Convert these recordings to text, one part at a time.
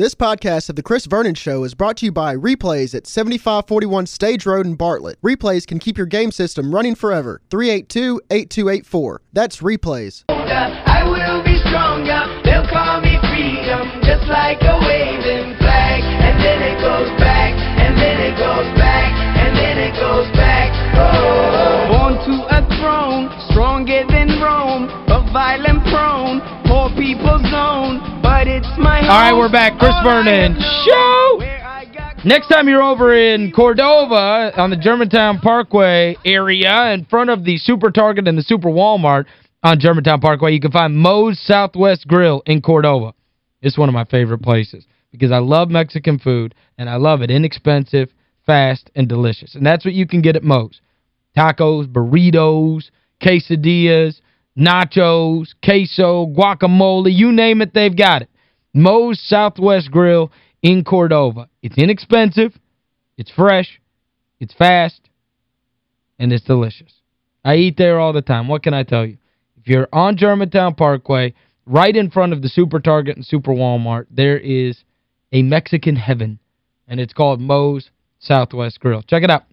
This podcast of The Chris Vernon Show is brought to you by Replays at 7541 Stage Road in Bartlett. Replays can keep your game system running forever. 382-8284. That's Replays. I will be stronger. They'll call me freedom, just like a waving flag. And then it goes But it's my. All right, we're back. Chris Vernon Show! where I got Next time you're over in Cordova on the Germantown Parkway area in front of the Super Target and the Super Walmart on Germantown Parkway, you can find Moe's Southwest Grill in Cordova. It's one of my favorite places because I love Mexican food and I love it inexpensive, fast, and delicious. And that's what you can get at Moe's. Tacos, burritos, quesadillas, nachos, queso, guacamole, you name it, they've got it. Moe's Southwest Grill in Cordova. It's inexpensive, it's fresh, it's fast, and it's delicious. I eat there all the time. What can I tell you? If you're on Germantown Parkway, right in front of the Super Target and Super Walmart, there is a Mexican heaven, and it's called Moe's Southwest Grill. Check it out.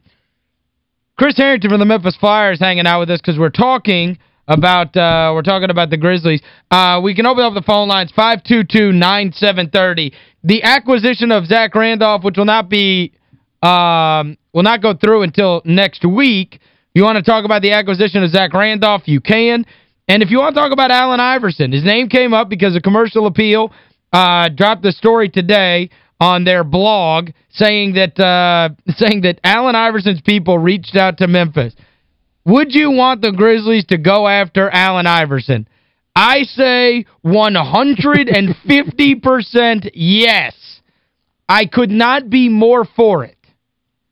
Chris Herrington from the Memphis Flyer is hanging out with us because we're talking about uh, we're talking about the Grizzlies. Uh, we can open up the phone lines 522-9730. The acquisition of Zach Randolph, which will not be um, will not go through until next week. You want to talk about the acquisition of Zach Randolph, you can. And if you want to talk about Allen Iverson, his name came up because of commercial appeal uh, dropped the story today on their blog saying that uh, saying that Allen Iverson's people reached out to Memphis. Would you want the Grizzlies to go after Allen Iverson? I say 150% yes. I could not be more for it.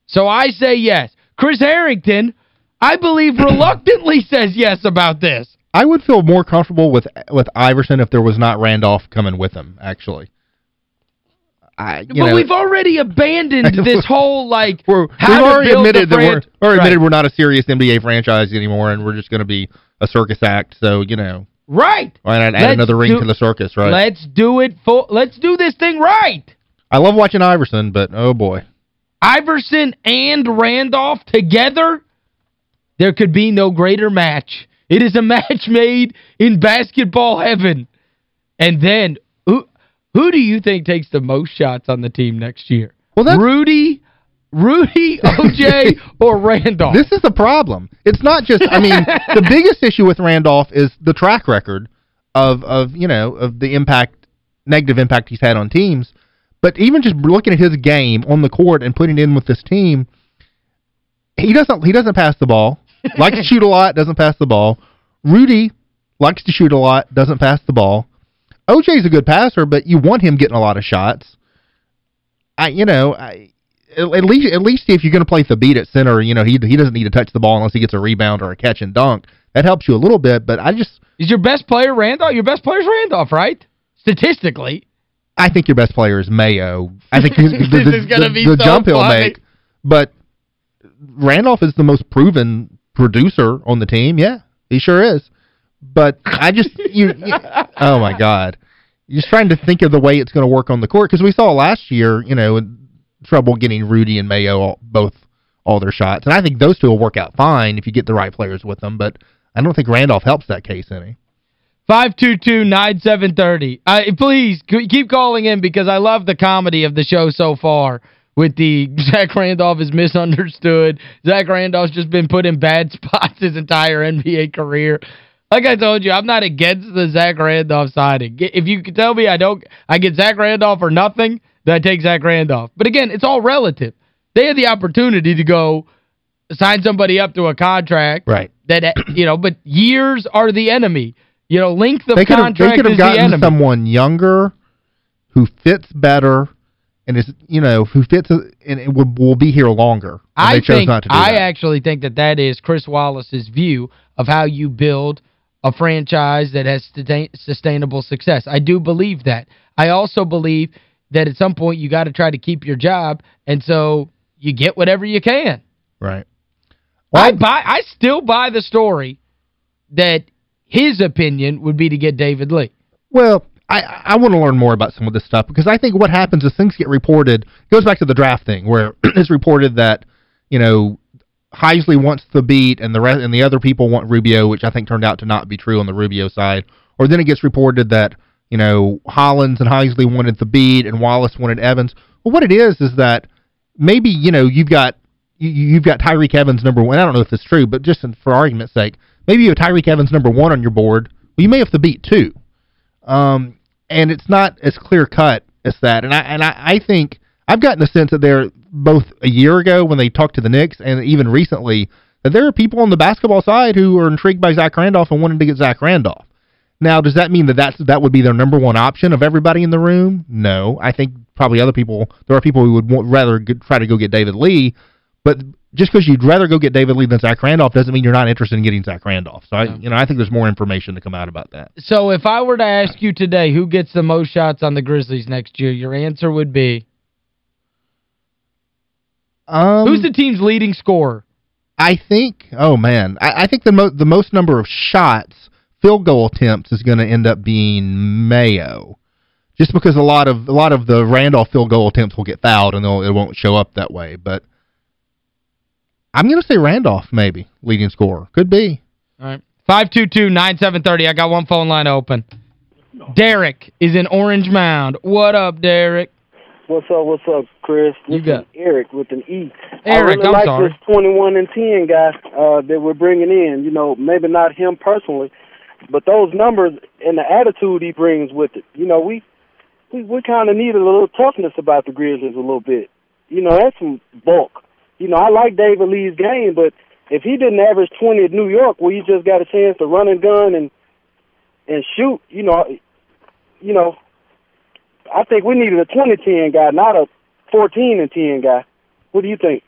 So I say yes. Chris Herrington, I believe reluctantly says yes about this. I would feel more comfortable with with Iverson if there was not Randolph coming with him, actually. I, you but know, we've already abandoned this whole, like, we're, how we've already admitted the that we're, already Right. admitted we're not a serious NBA franchise anymore and we're just going to be a circus act. So, you know, Right. why not add Let's another ring do- to the circus, right? Let's do it for Let's do this thing right. I love watching Iverson, but oh boy. Iverson and Randolph together, there could be no greater match. It is a match made in basketball heaven. And then, who do you think takes the most shots on the team next year? Well, that's- Rudy, Rudy, O.J., or Randolph? This is the problem. It's not just, I mean, the biggest issue with Randolph is the track record of, of you know, of the impact, negative impact he's had on teams. But even just looking at his game on the court and putting in with this team, he doesn't he doesn't pass the ball. Likes to shoot a lot, doesn't pass the ball. Rudy likes to shoot a lot, doesn't pass the ball. OJ's a good passer, but you want him getting a lot of shots. I you know, I at at least at least if you're going to play Thabeet at center, you know, he he doesn't need to touch the ball unless he gets a rebound or a catch and dunk. That helps you a little bit, but I just Is your best player Randolph? Your best player is Randolph, right? Statistically. I think your best player is Mayo. I think the, the, This is gonna the- be the so jump he'll funny. make. But Randolph is the most proven producer on the team. Yeah, he sure is. But I just you, you oh my god. You're just trying to think of the way it's going to work on the court because we saw last year, you know, trouble getting Rudy and Mayo all, both all their shots. And I think those two will work out fine if you get the right players with them, but I don't think Randolph helps that case any. 522-9730. Uh, please, keep calling in because I love the comedy of the show so far with the Zach Randolph is misunderstood. Zach Randolph's just been put in bad spots his entire NBA career. Like I told you, I'm not against the Zach Randolph signing. If you can tell me I don't I get Zach Randolph or nothing, then I take Zach Randolph. But again, it's all relative. They had the opportunity to go sign somebody up to a contract Right. that uh, you know, but years are the enemy. You know, length of they have they could have gotten someone younger who fits better and is you know who fits and it will, will be here longer. I they chose think not to do I that. actually think that that is Chris Wallace's view of how you build a franchise that has sustainable success. I do believe that. I also believe that at some point you got to try to keep your job and so you get whatever you can. right. I buy I still buy the story that his opinion would be to get David Lee. Well, I, I want to learn more about some of this stuff because I think what happens is things get reported, goes back to the draft thing where it's reported that, you know, Heisley wants Thabeet and the rest, and the other people want Rubio, which I think turned out to not be true on the Rubio side. Or then it gets reported that, you know, Hollins and Heisley wanted Thabeet and Wallace wanted Evans. Well, what it is is that maybe, you know, you've got you, you've got Tyreke Evans number one. I don't know if it's true, but just for argument's sake, maybe you have Tyreke Evans number one on your board. Well, you may have to beat two. Um, and it's not as clear cut as that. And I and I, I think I've gotten the sense that they're both a year ago when they talked to the Knicks and even recently that there are people on the basketball side who are intrigued by Zach Randolph and wanted to get Zach Randolph. Now, does that mean that that's, that would be their number one option of everybody in the room? No. I think probably other people, there are people who would rather get, try to go get David Lee, but just because you'd rather go get David Lee than Zach Randolph doesn't mean you're not interested in getting Zach Randolph. So, I, you know, I think there's more information to come out about that. So, if I were to ask you today who gets the most shots on the Grizzlies next year, your answer would be? Um, Who's the team's leading scorer? I think, oh, man, I, I think the, mo the most number of shots, field goal attempts, is going to end up being Mayo. Just because a lot of a lot of the Randolph field goal attempts will get fouled and it won't show up that way. But I'm going to say Randolph, maybe, leading scorer. Could be. All right. 522-9730. I got one phone line open. Derek is in Orange Mound. What up, Derek? What's up, what's up, Chris? You got- Eric with an E. Eric, I really I'm like sorry. this 21 and 10 guy uh, that we're bringing in. You know, maybe not him personally, but those numbers and the attitude he brings with it. You know, we we, we kind of need a little toughness about the Grizzlies a little bit. You know, that's some bulk. You know, I like David Lee's game, but if he didn't average 20 at New York, where you just got a chance to run and gun and and shoot, you know, you know, I think we needed a 20-10 guy, not a 14 and 10 guy. What do you think?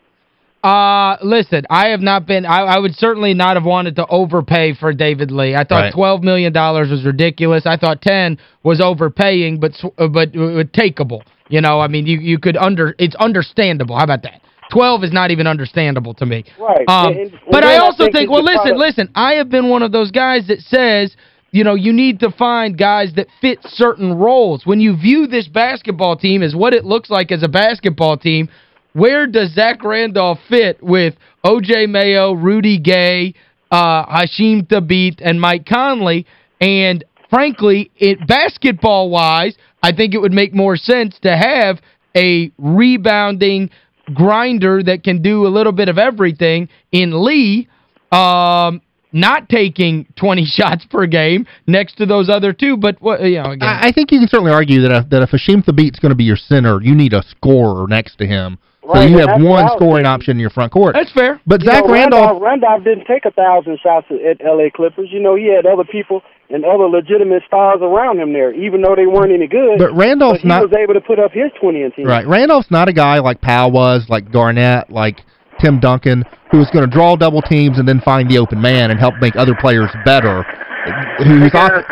Uh, listen, I have not been I, I would certainly not have wanted to overpay for David Lee. I thought Right. $12 million was ridiculous. I thought 10 was overpaying but sw- uh, but uh, takeable. You know, I mean, you you could under it's understandable. How about that? 12 is not even understandable to me. Right. Um, And- and but I then I also think think, well, listen, listen, I have been one of those guys that says, you know, you need to find guys that fit certain roles. When you view this basketball team as what it looks like as a basketball team, where does Zach Randolph fit with O.J. Mayo, Rudy Gay, uh, Hasheem Thabeet, and Mike Conley? And frankly, it basketball-wise, I think it would make more sense to have a rebounding grinder that can do a little bit of everything in Lee, um, not taking 20 shots per game next to those other two. But, what you know, again, I, I think you can certainly argue that if, that if Hasheem Thabeet's going to be your center, you need a scorer next to him. So you have one scoring thinking. option in your front court. that's fair. But You Zach know, Randolph, Randolph didn't take a thousand shots at, at L.A. Clippers. You know, he had other people and other legitimate stars around him there, even though they weren't any good. but Randolph's but he not was able to put up his 20 and 10. right. Randolph's not a guy like Powell was, like Garnett, like Tim Duncan, who is going to draw double teams and then find the open man and help make other players better. Who's Hey, guys.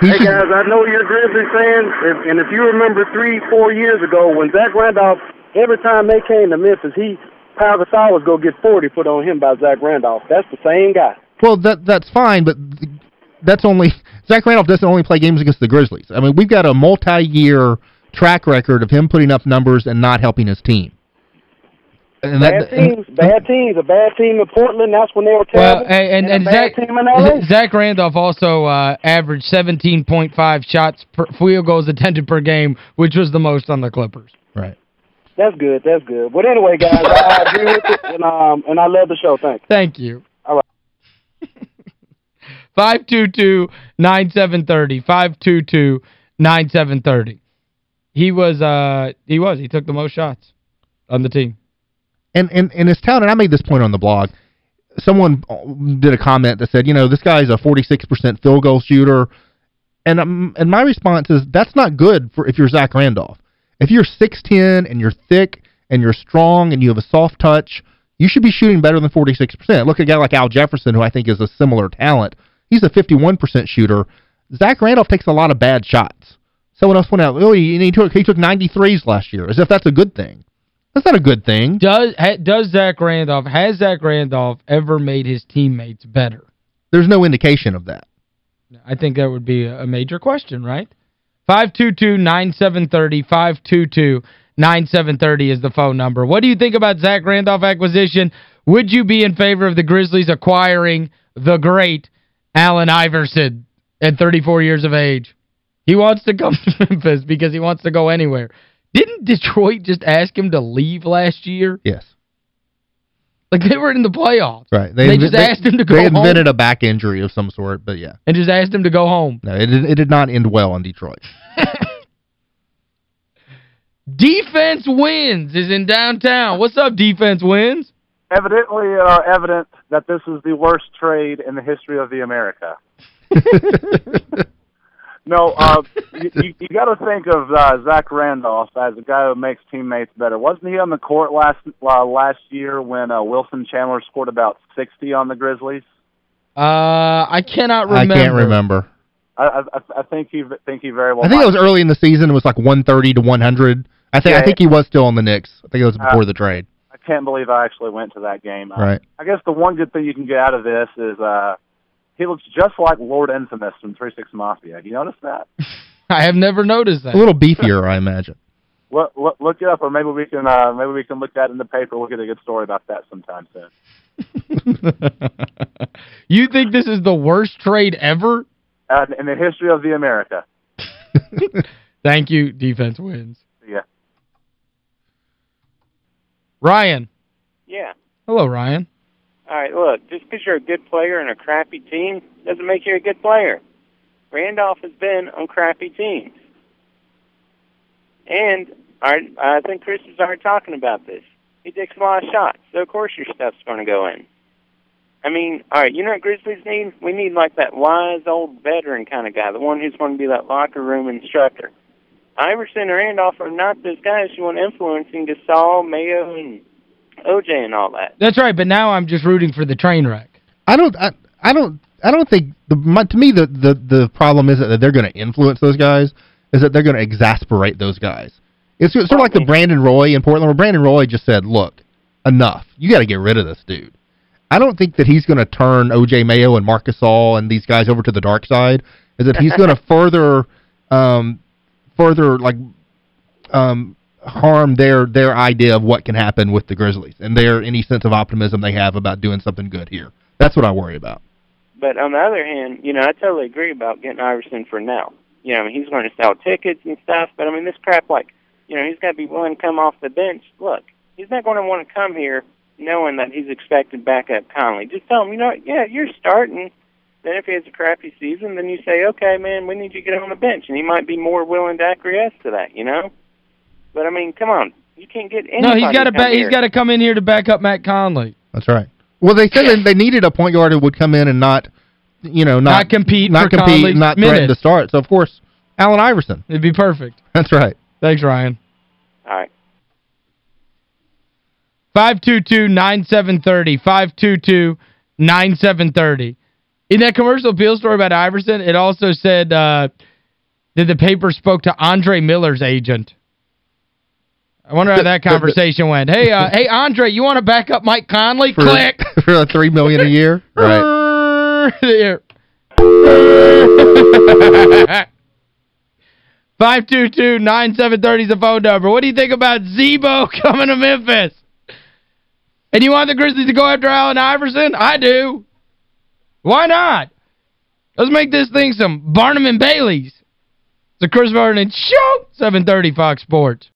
he's Hey guys, I know you're Grizzlies fans, if, and if you remember three, four years ago when Zach Randolph, every time they came to Memphis, he Pau Gasol was go get 40 put on him by Zach Randolph. That's the same guy. Well, that that's fine, but that's only Zach Randolph doesn't only play games against the Grizzlies. I mean, we've got a multi-year track record of him putting up numbers and not helping his team. And Bad teams, bad teams. A bad team in Portland, that's when they were terrible. Well, and, and, a and bad Zach, team in LA. Zach Randolph also uh, averaged 17.5 shots per field goals attempted per game, which was the most on the Clippers. right. That's good. That's good. But anyway, guys, I, I agree with it, and um, and I love the show. Thanks. Thank you. All right. 522-9730. 522-9730. He was uh he was he took the most shots on the team. And and and his talent, and I made this point on the blog. Someone did a comment that said, you know, this guy's a 46% field goal shooter. And um, and my response is that's not good for if you're Zach Randolph. If you're 6'10 and you're thick and you're strong and you have a soft touch, you should be shooting better than 46%. Look at a guy like Al Jefferson, who I think is a similar talent. He's a 51% shooter. Zach Randolph takes a lot of bad shots. Someone else went out, oh, he, he took he took 93s last year, as if that's a good thing. That's not a good thing. Does does Zach Randolph has Zach Randolph ever made his teammates better? There's no indication of that. I think that would be a major question, right? 522-9730, 522-9730 is the phone number. What do you think about Zach Randolph acquisition? Would you be in favor of the Grizzlies acquiring the great Allen Iverson at 34 years of age? He wants to come to Memphis because he wants to go anywhere. Didn't Detroit just ask him to leave last year? Yes. Like, they were in the playoffs. Right. They, just asked him to go home. They home a back injury of some sort, but yeah. and just asked him to go home. No, it, did- it did not end well in Detroit. Defense wins is in downtown. What's up, Defense wins? evidently uh, evident that this is the worst trade in the history of the America. No, uh, you, you, you got to think of uh, Zach Randolph as a guy who makes teammates better. Wasn't he on the court last uh, last year when uh, Wilson Chandler scored about sixty on the Grizzlies? Uh, I cannot remember. I can't remember. I, I, I think he think he very well. I think it was early in the season. It was like 130 to 100. I think I think he was still on the Knicks. I think it was Uh, before the trade. I can't believe I actually went to that game. Uh, Right. I guess the one good thing you can get out of this is uh, he looks just like Lord Infamous from Three Six Mafia. You notice that? I have never noticed that. A little beefier, I imagine. Look, look, look it up, or maybe we can uh, maybe we can look that in the paper. We'll get a good story about that sometime soon. you think this is the worst trade ever? Uh, in the history of the America. Thank you, defense wins. Yeah. Ryan. Yeah. Hello, Ryan. All right, look, just because you're a good player in a crappy team doesn't make you a good player. Randolph has been on crappy teams. And right, I think Chris was already talking about this. He takes a lot of shots, so of course your stuff's going to go in. I mean, all right, you know what Grizzlies need? We need like that wise old veteran kind of guy, the one who's going to be that locker room instructor. Iverson or Randolph are not those guys you want influencing Gasol, Mayo, and OJ and all that. That's right, but now I'm just rooting for the train wreck. I don't I, I don't I don't think the my, to me the the the problem isn't that they're going to influence those guys is that they're going to exasperate those guys. It's sort of like the Brandon Roy in Portland where Brandon Roy just said, "Look, enough. You got to get rid of this dude." I don't think that he's going to turn OJ Mayo and Marc Gasol and these guys over to the dark side. Is that he's going to further um further like um harm their their idea of what can happen with the Grizzlies and their any sense of optimism they have about doing something good here. That's what I worry about. But on the other hand, you know, I totally agree about getting Iverson for now. You know, I mean, he's going to sell tickets and stuff, but I mean, this crap, like, you know, he's got to be willing to come off the bench. Look, he's not going to want to come here knowing that he's expected back backup Conley. Just tell him, you know, yeah, you're starting. Then if he has a crappy season, then you say, okay, man, we need you to get on the bench, and he might be more willing to acquiesce to that, you know. But I mean, come on, you can't get anybody. No, he's got to come he's here. got to come in here to back up Matt Conley. That's right. Well, they said they needed a point guard who would come in and not, you know, not, Not compete not compete, Conley's not threaten to start. So, of course, Allen Iverson. It'd be perfect. That's right. Thanks, Ryan. All right. 522-9730, 522-9730. In that commercial appeal story about Iverson, it also said uh, that the paper spoke to Andre Miller's agent. I wonder how that conversation went. Hey, uh, hey Andre, you want to back up Mike Conley? For, Click. for a 3 million a year. right. There. 522-9730 is the phone number. What do you think about Z-Bo coming to Memphis? And you want the Grizzlies to go after Allen Iverson? I do. Why not? Let's make this thing some Barnum and Bailey's. It's a Chris Vernon Show, 730 Fox Sports.